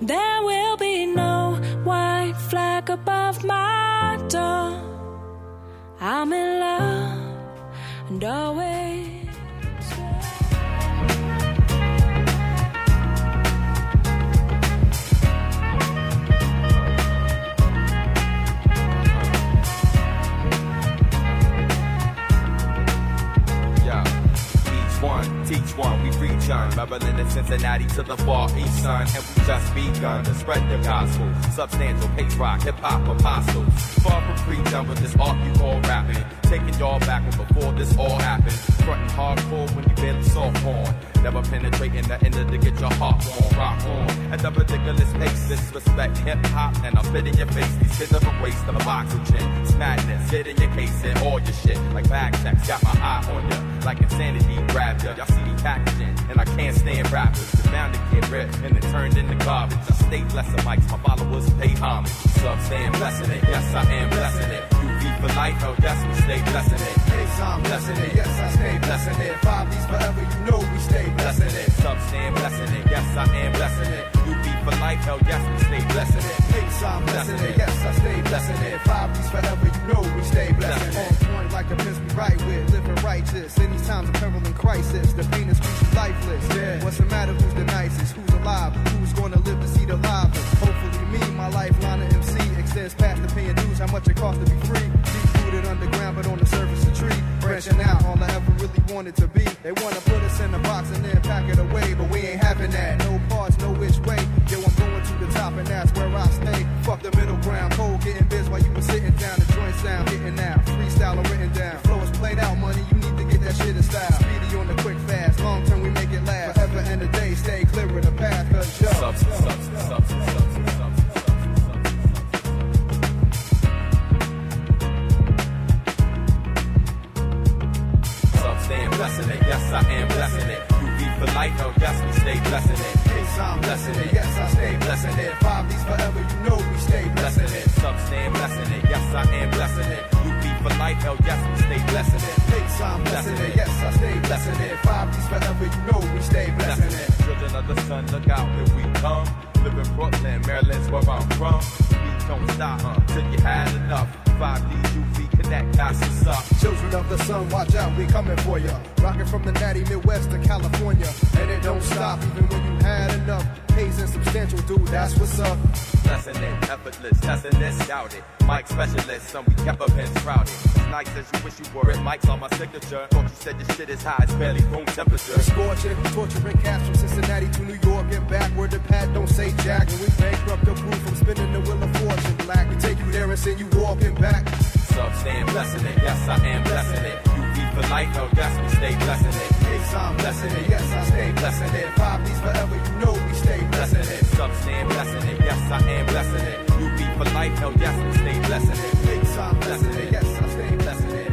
There will be no white flag above my door. I'm in love and always. Maryland and Cincinnati to the far east side, and we just begun to spread the gospel. Substantial pace rock, hip hop apostles. Far from preaching with this art you call rapping. Taking y'all back when before this all happened. Frontin' hardcore when you barely saw porn. Never penetrating the end of to get your heart warm, rock on. At the ridiculous pace, disrespect hip hop, and I'll spit in your face. These kids are a waste of oxygen. It's madness, get in your case and all your shit. Like bag checks, got my eye on ya. Like insanity grabbed ya. Y'all see me packaging, and I can't stand rappers. It's bound to get ripped, and it turned into garbage. I stay blessing mics, my followers pay homage. Sub stand blessing it, yes I am blessing it. For life, oh yes we stay blessing it. Yes, I'm blessing it. Yes, I stay blessing it. Five D's forever, you know we stay blessing it. Sub stand blessing it, yes I am blessing it. UV for life, hell yes we stay blessing it. Yes, I'm blessing it. Yes, I stay blessing it. Five D's forever, you know we stay blessing it. On point like the prince we right with, living righteous. In these times of peril and crisis, the pain is lifeless. Yeah. What's the matter? Who's the nicest? Who's alive? Who's gonna live to see the live? Hopefully me, my lifeline of MC extends past the paying dues. How much it costs to be free? Deep rooted underground, but on the surface a tree. Branching out, all I ever really wanted to be. They wanna put us in a box and then pack it away, but we ain't having that. No parts, no which way. Yo, I'm going to the top and that's where I stay. Fuck the middle ground, cold getting biz while you were sitting down. The joint sound hitting now, freestyle written down. Flow is played out, money. You need to get that shit in style. Speedy on the quick say jack. And we bankrupt the crew from spinning the wheel of fortune. Black, we take you there and send you walking back. Substand blessing it, yes I am blessing it. You be for life, no yes we stay blessing it. Yes, I'm blessing it, yes, I stay blessing it. Five D's forever, you know we stay blessing it. Substand blessing it, yes I am blessing it. You be for life, no yes we stay blessing it. Yes, I'm blessing it, yes, I stay blessing it.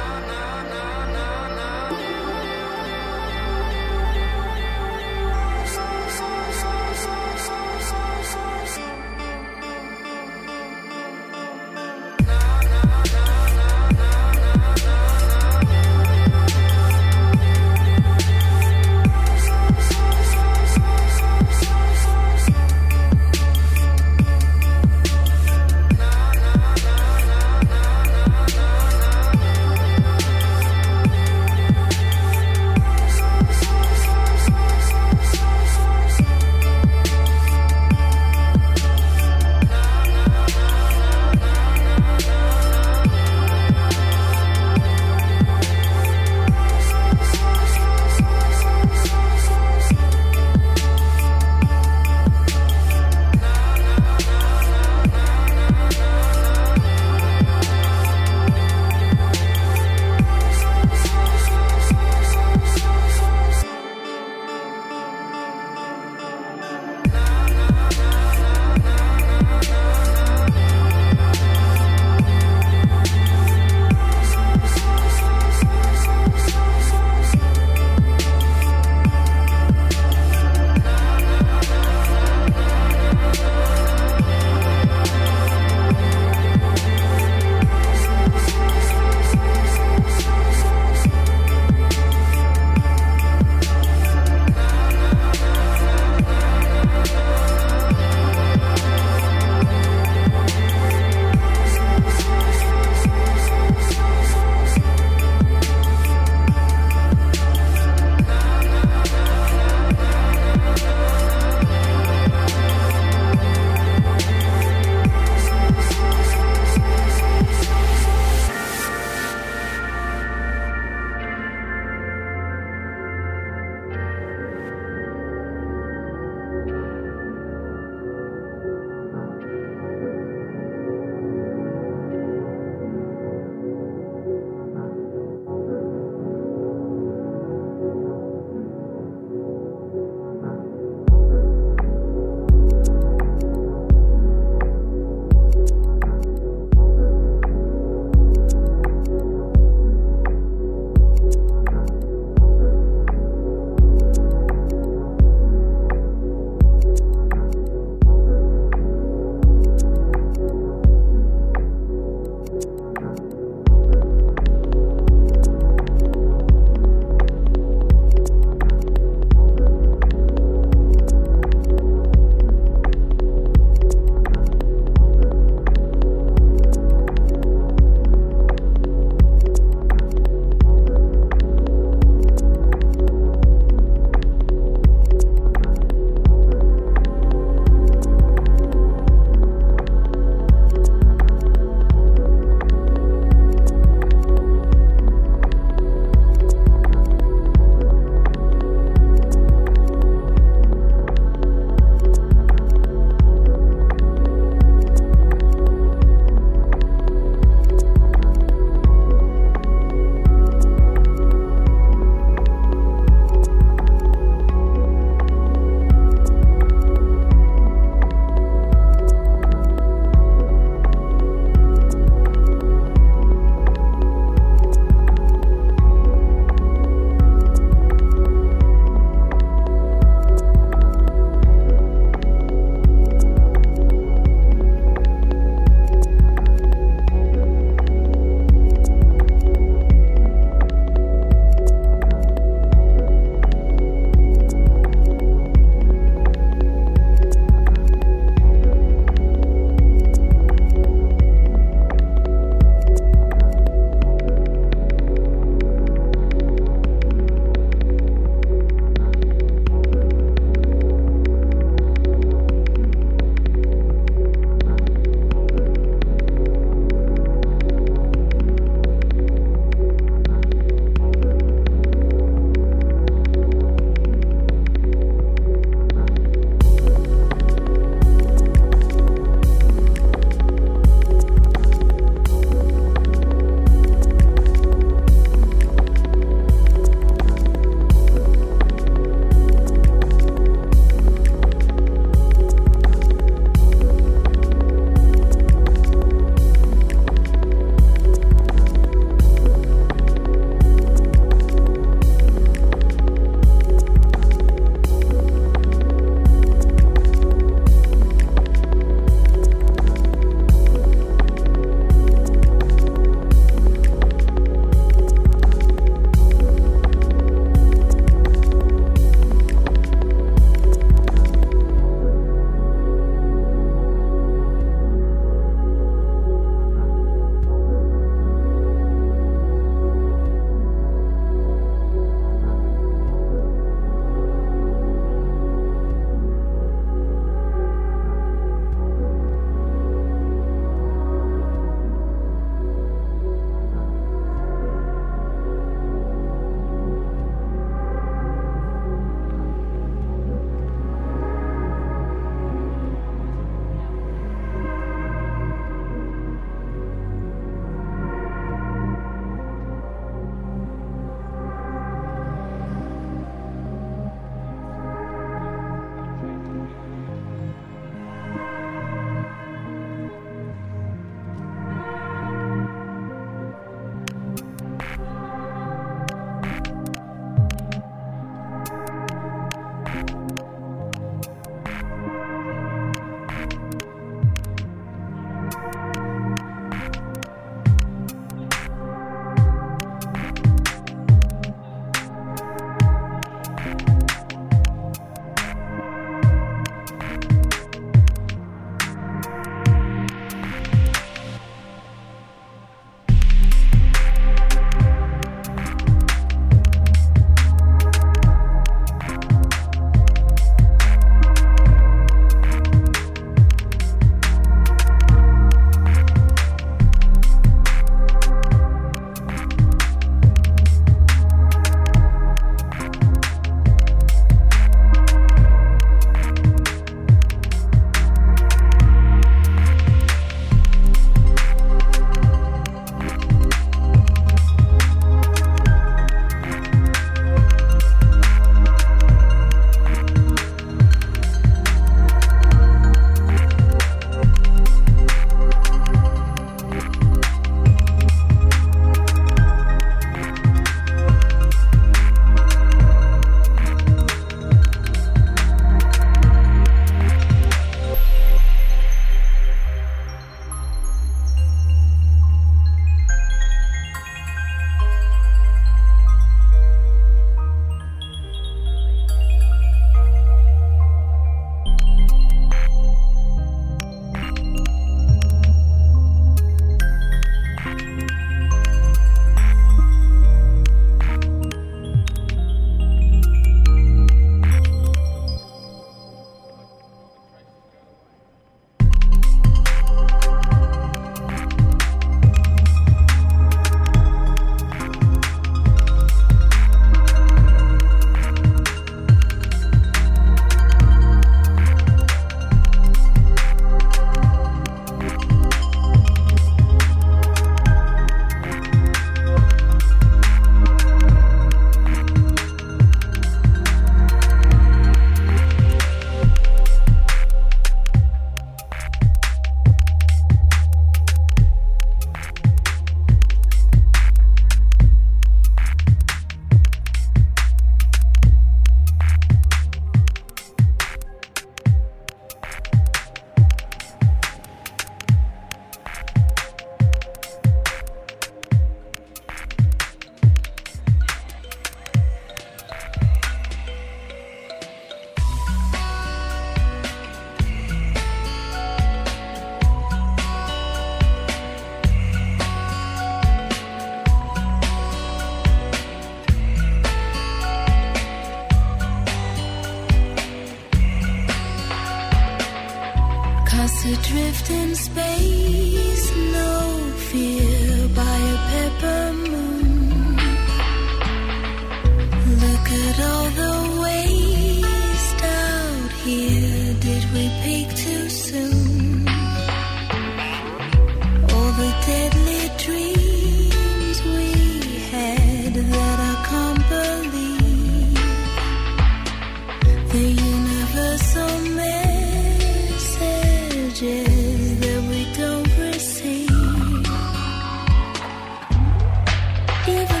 Even